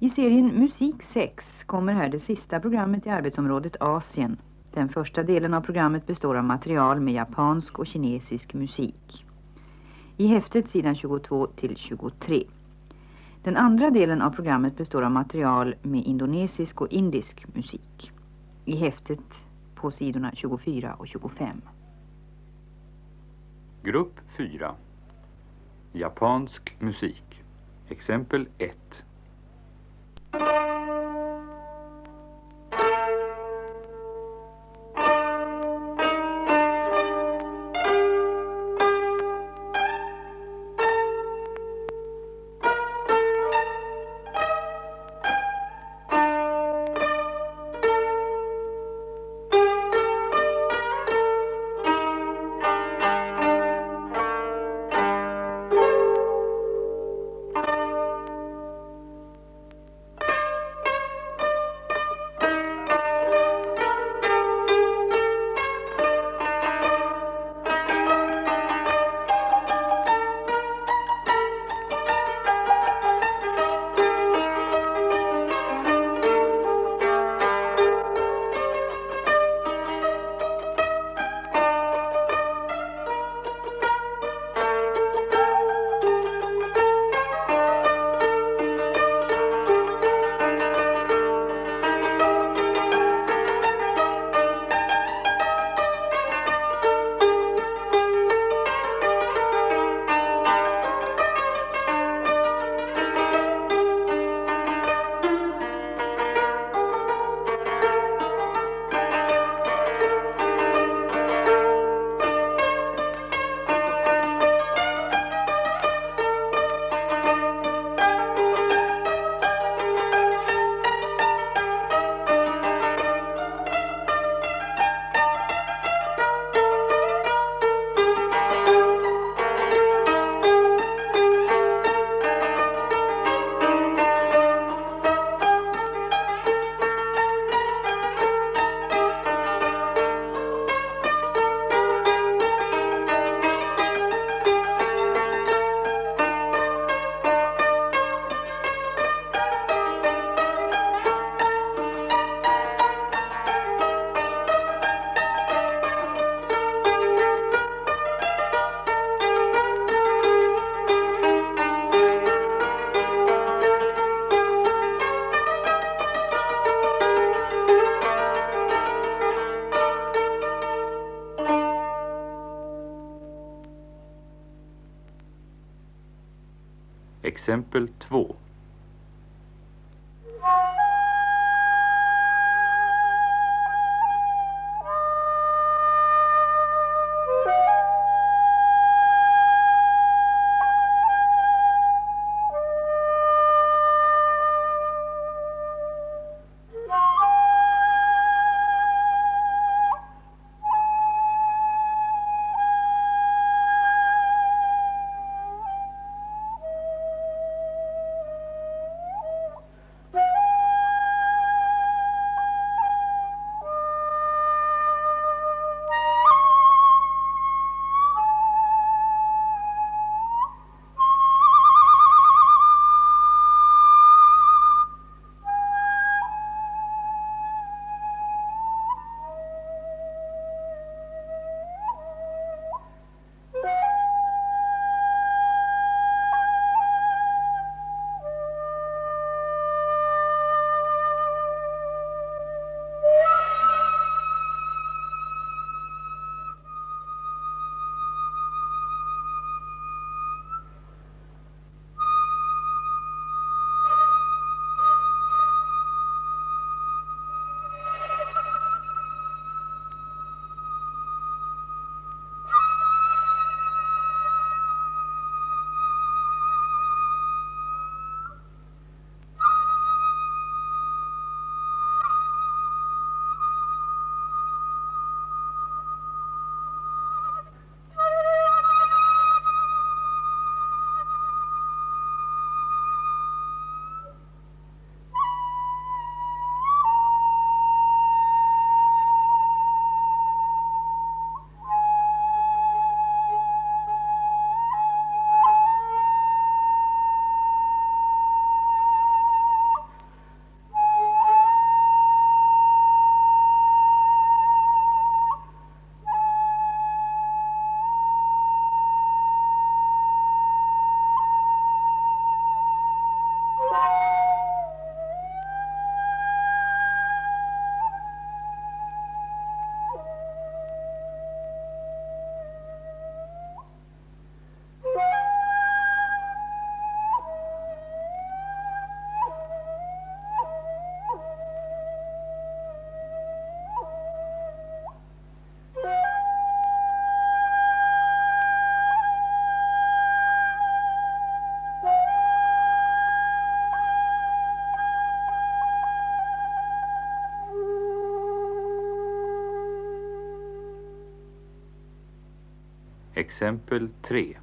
I serien Musik 6 kommer här det sista programmet i arbetsområdet Asien. Den första delen av programmet består av material med japansk och kinesisk musik. I häftet sidan 22 till 23. Den andra delen av programmet består av material med indonesisk och indisk musik. I häftet på sidorna 24 och 25. Grupp 4 Japansk musik Exempel 1 Thank you Exempel 2 Exempel 3.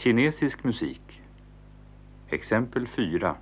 Kinesisk musik. Exempel 4.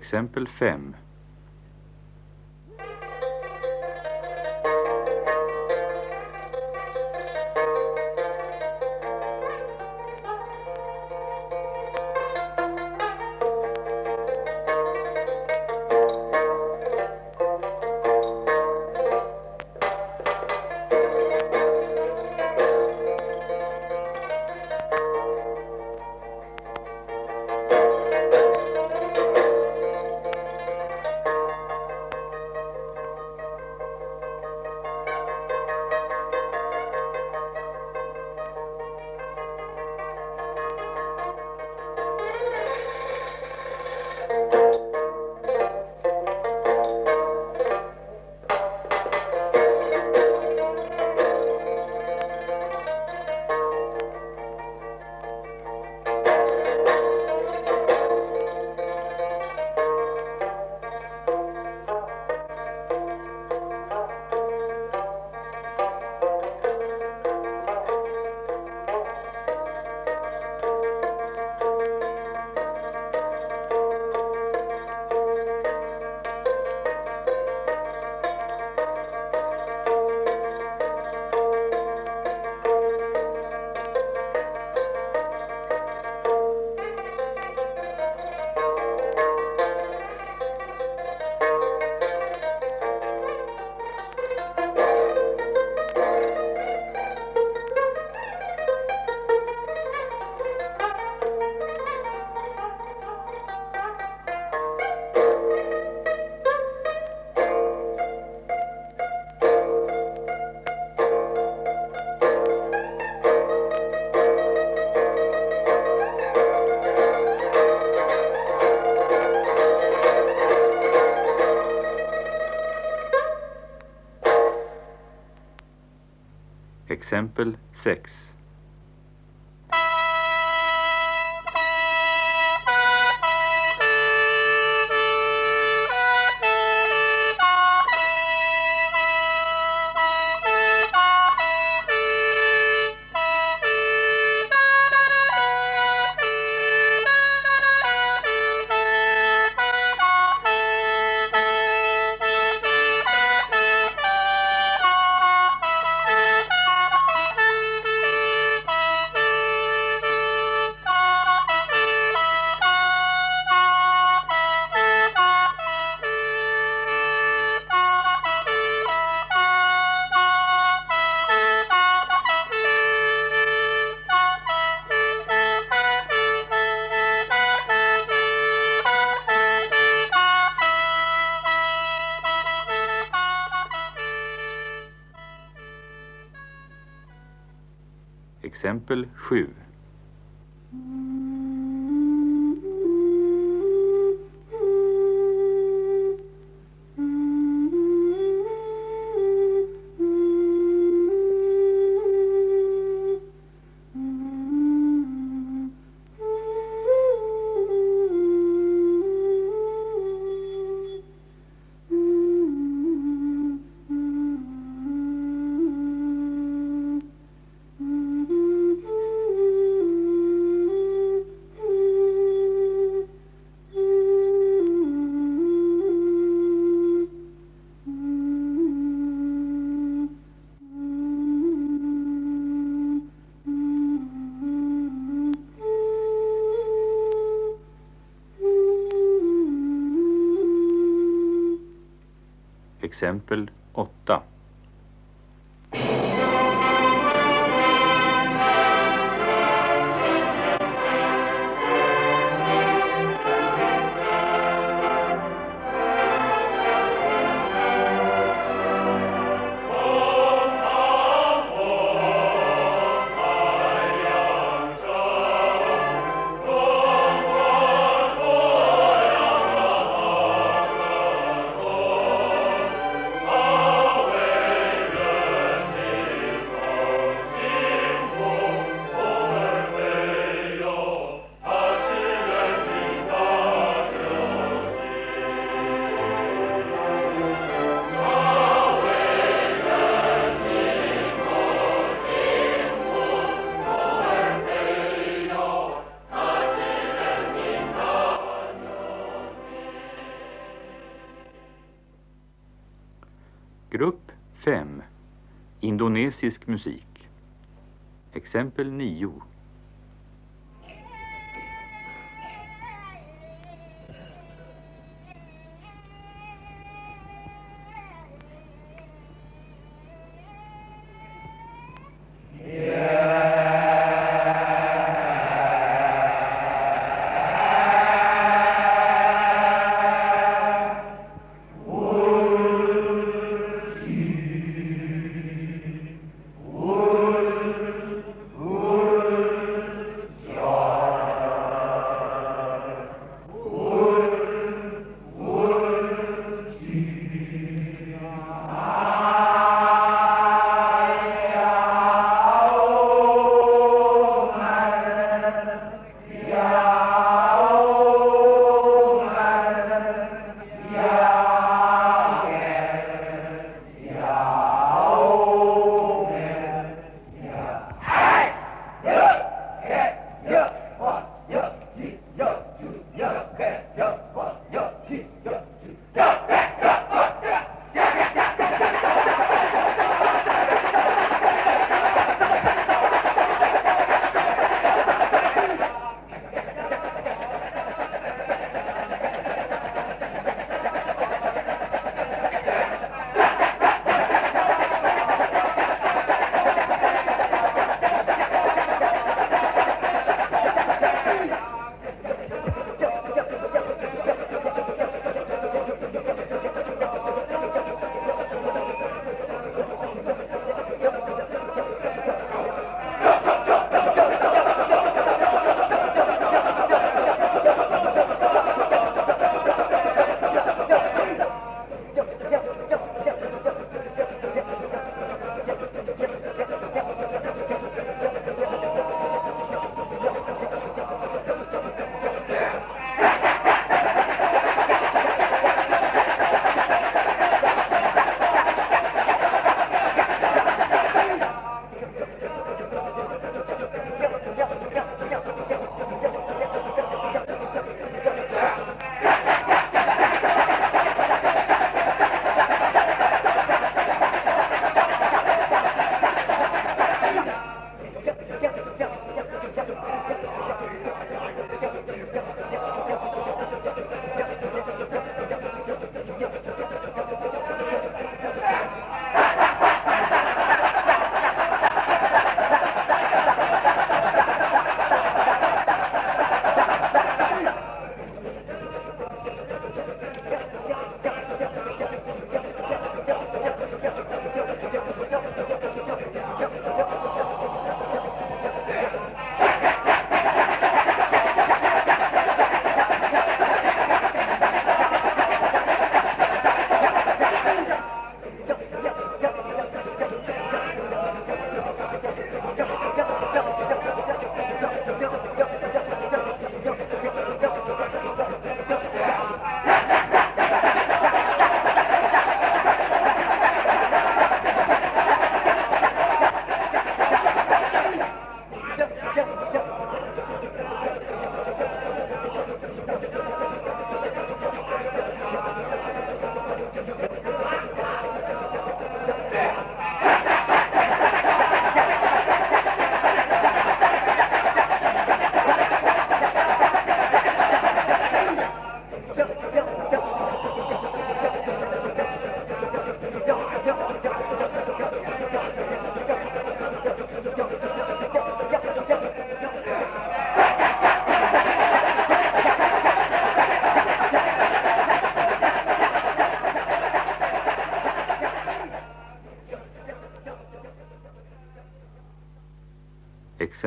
Exempel 5. Exempel 6. Exempel 7. Exempel 8. Indonesisk musik. Exempel 9.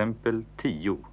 Exempel 10.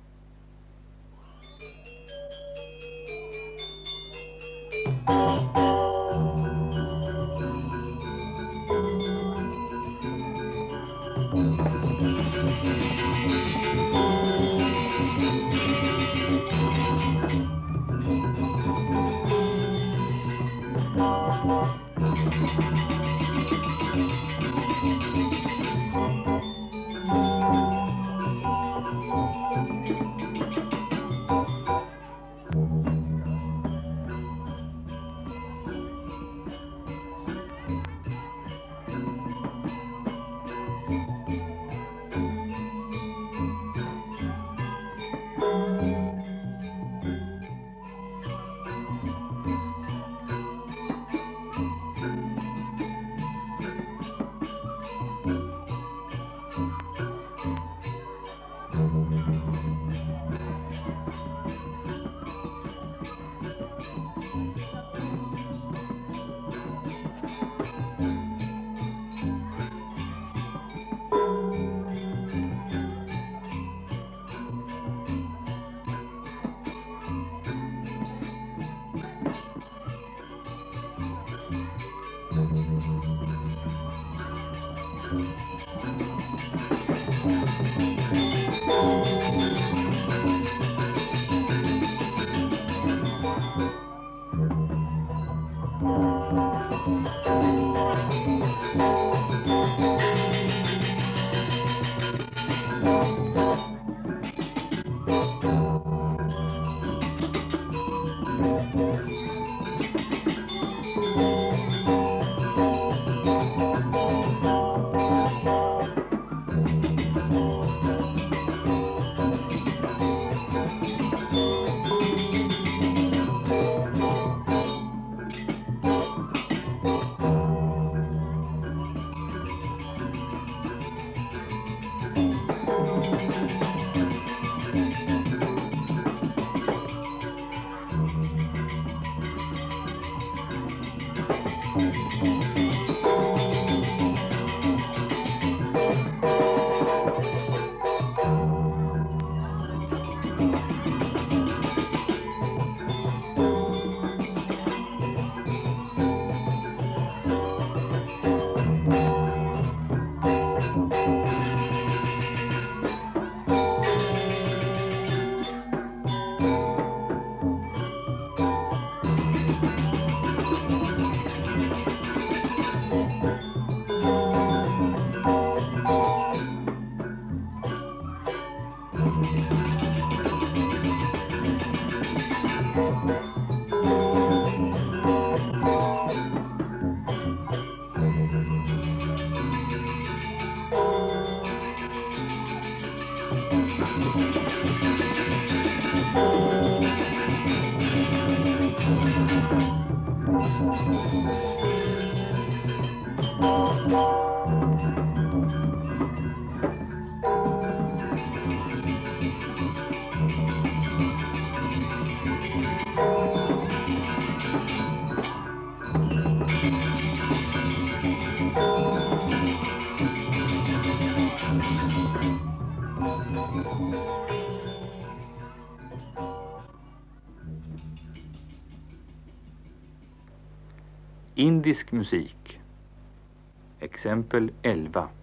Indisk musik. Exempel 11.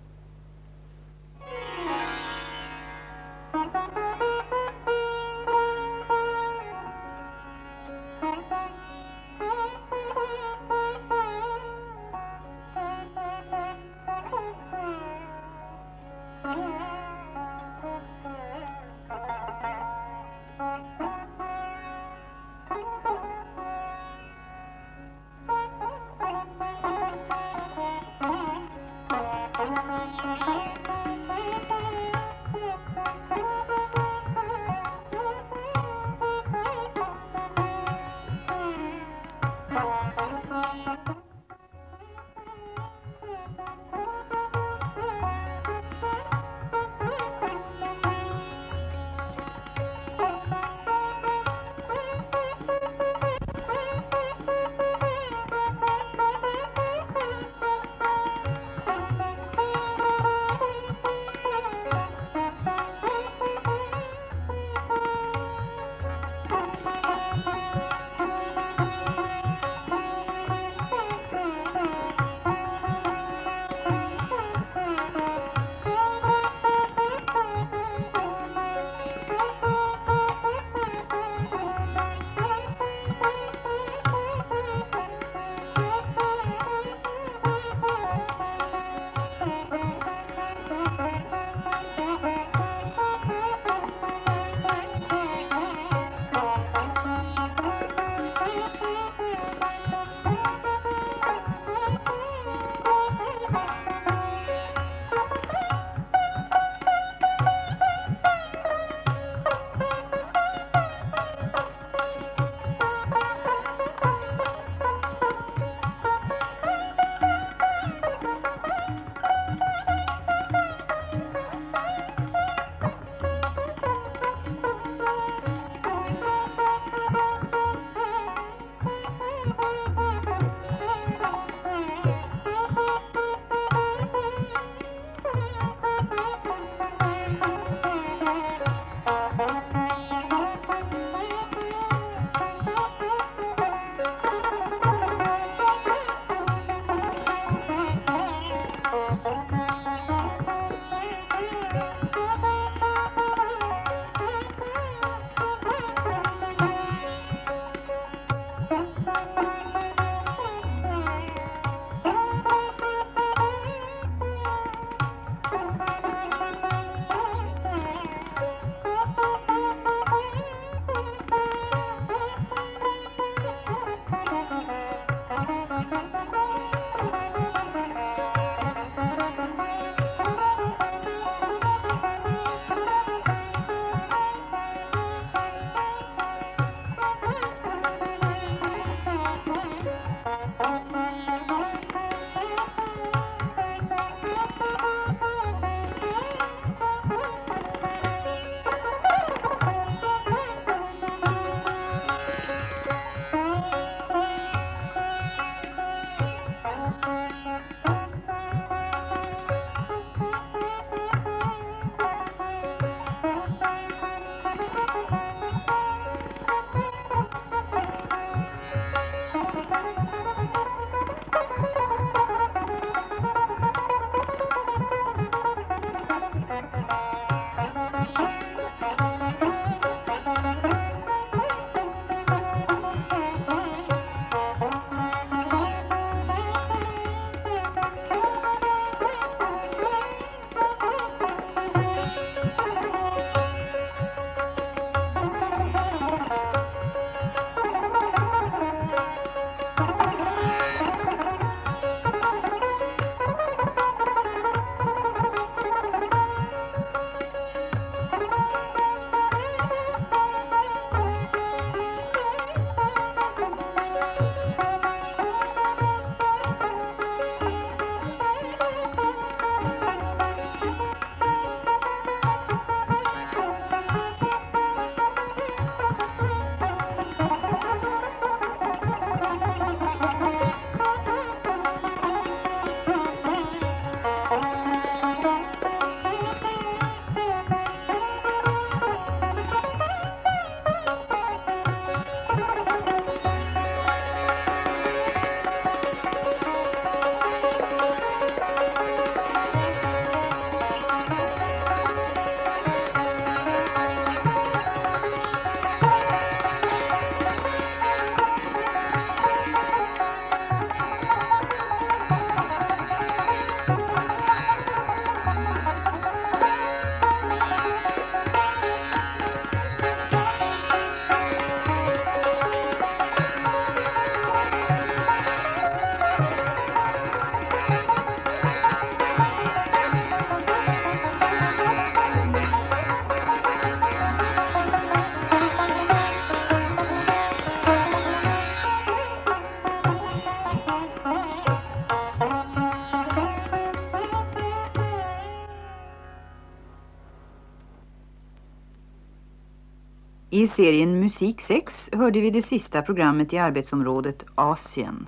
Serien Musik 6 hörde vi det sista programmet i arbetsområdet Asien.